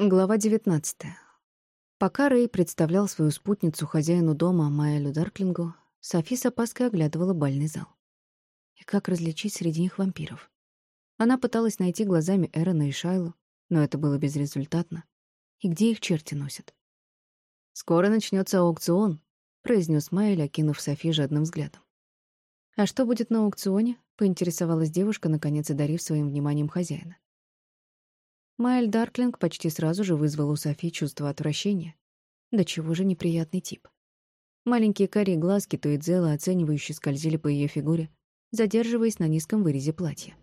Глава 19. Пока Рэй представлял свою спутницу хозяину дома Майелю Дарклингу, Софи с опаской оглядывала бальный зал. И как различить среди них вампиров? Она пыталась найти глазами Эрона и Шайлу, но это было безрезультатно. И где их черти носят? «Скоро начнется аукцион», — произнес Майель, окинув Софи жадным взглядом. «А что будет на аукционе?» — поинтересовалась девушка, наконец одарив своим вниманием хозяина. Майль Дарклинг почти сразу же вызвал у Софи чувство отвращения. Да чего же неприятный тип. Маленькие карие глазки то и дело оценивающе скользили по ее фигуре, задерживаясь на низком вырезе платья.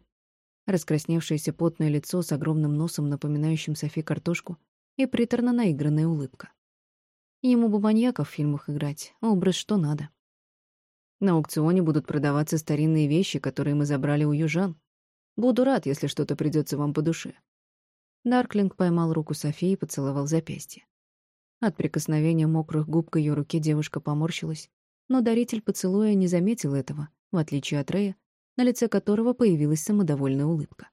Раскрасневшееся потное лицо с огромным носом, напоминающим Софи картошку, и приторно наигранная улыбка. Ему бы маньяков в фильмах играть, образ что надо. На аукционе будут продаваться старинные вещи, которые мы забрали у южан. Буду рад, если что-то придется вам по душе. Дарклинг поймал руку Софии и поцеловал запястье. От прикосновения мокрых губ к ее руке девушка поморщилась, но даритель поцелуя не заметил этого, в отличие от Рея, на лице которого появилась самодовольная улыбка.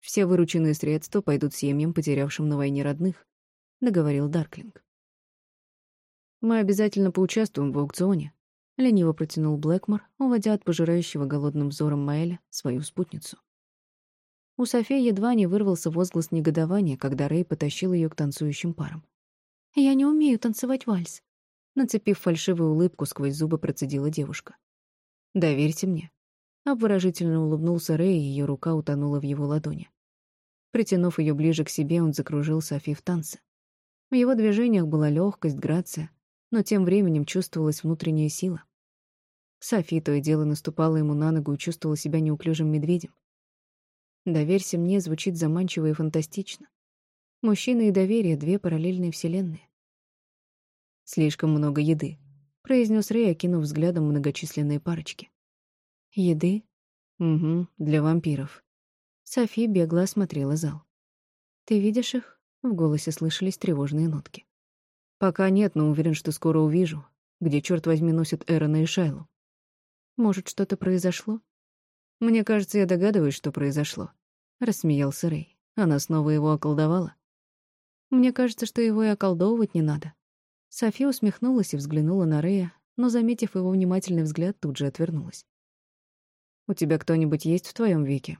«Все вырученные средства пойдут семьям, потерявшим на войне родных», — договорил Дарклинг. «Мы обязательно поучаствуем в аукционе», — лениво протянул Блэкмор, уводя от пожирающего голодным взором Маэля свою спутницу. У Софии едва не вырвался возглас негодования, когда Рэй потащил ее к танцующим парам. «Я не умею танцевать вальс», — нацепив фальшивую улыбку, сквозь зубы процедила девушка. «Доверьте мне». Обворожительно улыбнулся Рэй, и ее рука утонула в его ладони. Притянув ее ближе к себе, он закружил Софи в танце. В его движениях была легкость, грация, но тем временем чувствовалась внутренняя сила. Софи то и дело наступала ему на ногу и чувствовала себя неуклюжим медведем. Доверься мне звучит заманчиво и фантастично. Мужчина и доверие — две параллельные вселенные. «Слишком много еды», — произнес Рэй, окинув взглядом многочисленные парочки. «Еды?» «Угу, для вампиров». Софи бегло осмотрела зал. «Ты видишь их?» — в голосе слышались тревожные нотки. «Пока нет, но уверен, что скоро увижу. Где, черт возьми, носят Эрона и Шайлу?» «Может, что-то произошло?» «Мне кажется, я догадываюсь, что произошло», — рассмеялся Рэй. Она снова его околдовала. «Мне кажется, что его и околдовывать не надо». Софи усмехнулась и взглянула на Рэя, но, заметив его внимательный взгляд, тут же отвернулась. «У тебя кто-нибудь есть в твоем веке?»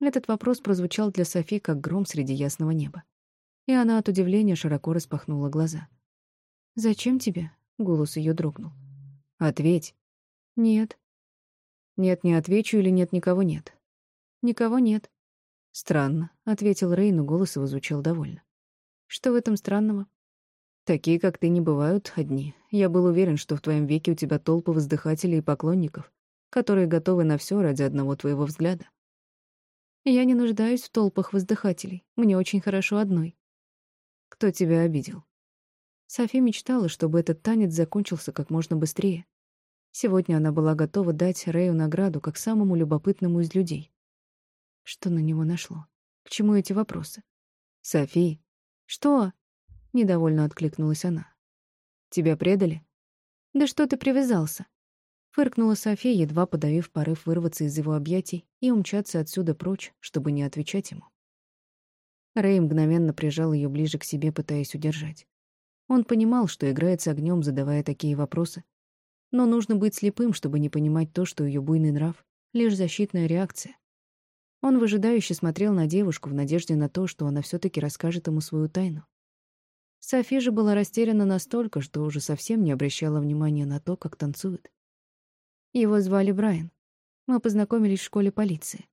Этот вопрос прозвучал для Софи как гром среди ясного неба. И она от удивления широко распахнула глаза. «Зачем тебе?» — голос ее дрогнул. «Ответь». «Нет». Нет, не отвечу или нет, никого нет. Никого нет. Странно, ответил Рей, но голос его звучал довольно. Что в этом странного? Такие, как ты, не бывают одни. Я был уверен, что в твоем веке у тебя толпы воздыхателей и поклонников, которые готовы на все ради одного твоего взгляда. Я не нуждаюсь в толпах воздыхателей. Мне очень хорошо одной. Кто тебя обидел? Софи мечтала, чтобы этот танец закончился как можно быстрее, Сегодня она была готова дать Рэю награду как самому любопытному из людей. Что на него нашло? К чему эти вопросы? «Софи!» «Что?» — недовольно откликнулась она. «Тебя предали?» «Да что ты привязался?» Фыркнула София, едва подавив порыв вырваться из его объятий и умчаться отсюда прочь, чтобы не отвечать ему. Рэй мгновенно прижал ее ближе к себе, пытаясь удержать. Он понимал, что играет с огнем, задавая такие вопросы, но нужно быть слепым, чтобы не понимать то, что ее буйный нрав — лишь защитная реакция. Он выжидающе смотрел на девушку в надежде на то, что она все таки расскажет ему свою тайну. Софи же была растеряна настолько, что уже совсем не обращала внимания на то, как танцует. Его звали Брайан. Мы познакомились в школе полиции.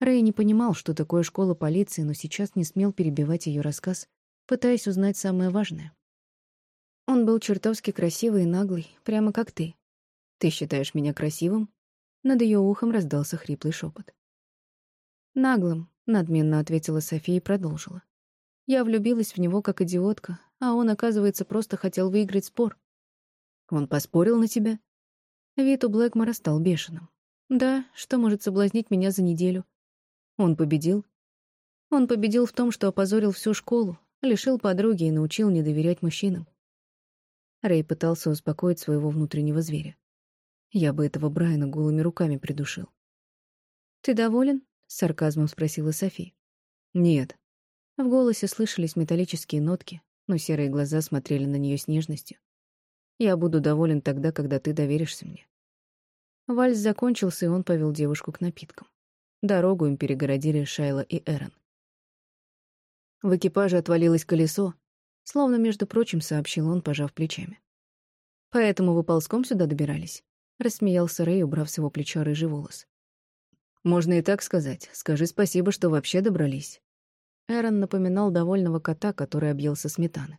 Рэй не понимал, что такое школа полиции, но сейчас не смел перебивать ее рассказ, пытаясь узнать самое важное. Он был чертовски красивый и наглый, прямо как ты. Ты считаешь меня красивым? Над ее ухом раздался хриплый шепот. Наглым, надменно ответила София и продолжила. Я влюбилась в него как идиотка, а он, оказывается, просто хотел выиграть спор. Он поспорил на тебя? Вид у Блэкмора стал бешеным. Да, что может соблазнить меня за неделю? Он победил? Он победил в том, что опозорил всю школу, лишил подруги и научил не доверять мужчинам. Рэй пытался успокоить своего внутреннего зверя. Я бы этого Брайана голыми руками придушил. «Ты доволен?» — с сарказмом спросила Софи. «Нет». В голосе слышались металлические нотки, но серые глаза смотрели на нее с нежностью. «Я буду доволен тогда, когда ты доверишься мне». Вальс закончился, и он повел девушку к напиткам. Дорогу им перегородили Шайла и Эрон. В экипаже отвалилось колесо, словно, между прочим, сообщил он, пожав плечами. «Поэтому вы ползком сюда добирались?» — рассмеялся Рэй, убрав с его плеча рыжий волос. «Можно и так сказать. Скажи спасибо, что вообще добрались». Эрон напоминал довольного кота, который объелся сметаны.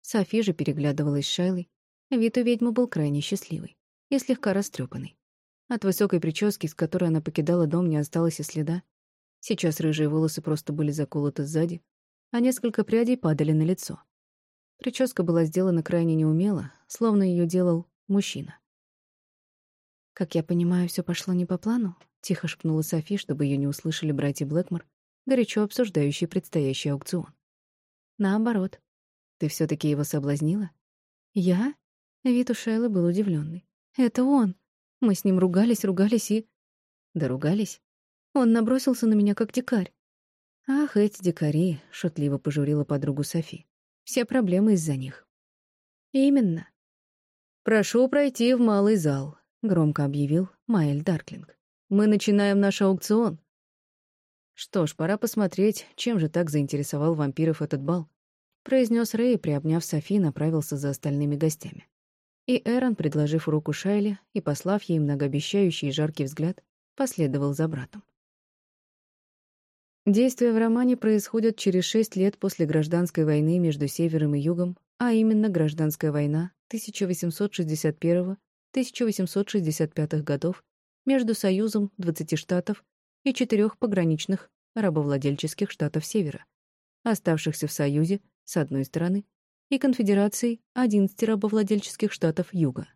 Софи же переглядывалась с Шайлой. Вид у ведьмы был крайне счастливый и слегка растрепанный. От высокой прически, с которой она покидала дом, не осталось и следа. Сейчас рыжие волосы просто были заколоты сзади, а несколько прядей падали на лицо. Прическа была сделана крайне неумело, словно ее делал мужчина. «Как я понимаю, все пошло не по плану?» — тихо шепнула Софи, чтобы ее не услышали братья Блэкмор, горячо обсуждающие предстоящий аукцион. «Наоборот. Ты все таки его соблазнила?» «Я?» — вид у Шайлы был удивленный. «Это он. Мы с ним ругались, ругались и...» «Да ругались?» Он набросился на меня, как дикарь. «Ах, эти дикари!» — шутливо пожурила подругу Софи. «Все проблемы из-за них». «Именно». «Прошу пройти в малый зал», — громко объявил Майль Дарклинг. «Мы начинаем наш аукцион». «Что ж, пора посмотреть, чем же так заинтересовал вампиров этот бал», — произнес Рэй, приобняв Софи, направился за остальными гостями. И Эрон, предложив руку Шайле и послав ей многообещающий и жаркий взгляд, последовал за братом. Действия в романе происходят через шесть лет после гражданской войны между Севером и Югом, а именно гражданская война 1861-1865 годов между Союзом 20 штатов и четырех пограничных рабовладельческих штатов Севера, оставшихся в Союзе, с одной стороны, и Конфедерацией 11 рабовладельческих штатов Юга,